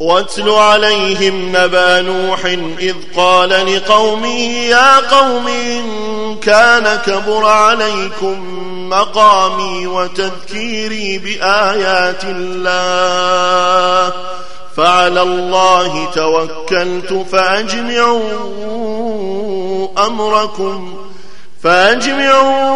واتل عليهم نبأ نوح إذ قال لقومه يا قوم إن كان كبر عليكم مقامي وتذكيري بآيات الله فعلى الله توكلت فأجمعوا أمركم فأجمعوا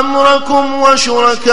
أمركم وشركاءكم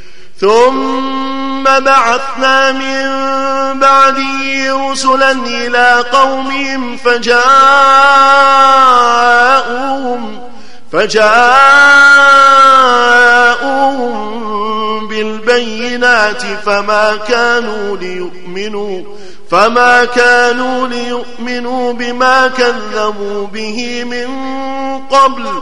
ثم بعثنا من بعده رسلا إلى قومهم فجاءوهم فجاءوهم بالبينات فما كانوا ليؤمنوا فما كانوا ليؤمنوا بما كذبوا به من قبل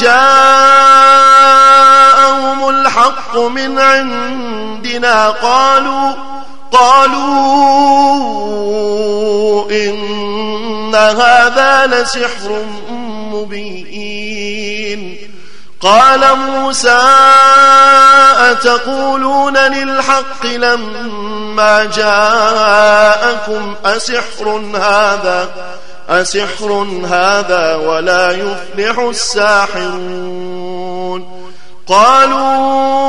جاءهم الحق من عندنا قالوا قالوا إن هذا لسحر مبين. قال موسى أتقولون للحق لما جاءكم أسحر هذا أسحر هذا ولا يفلح الساحرون قالوا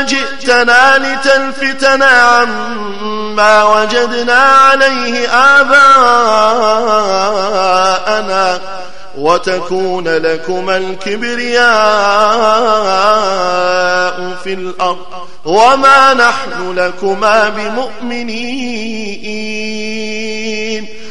أجئتنا لتلفتنا عما وجدنا عليه آباءنا وتكون لكما الكبرياء في الأرض وما نحن لكما بمؤمنين.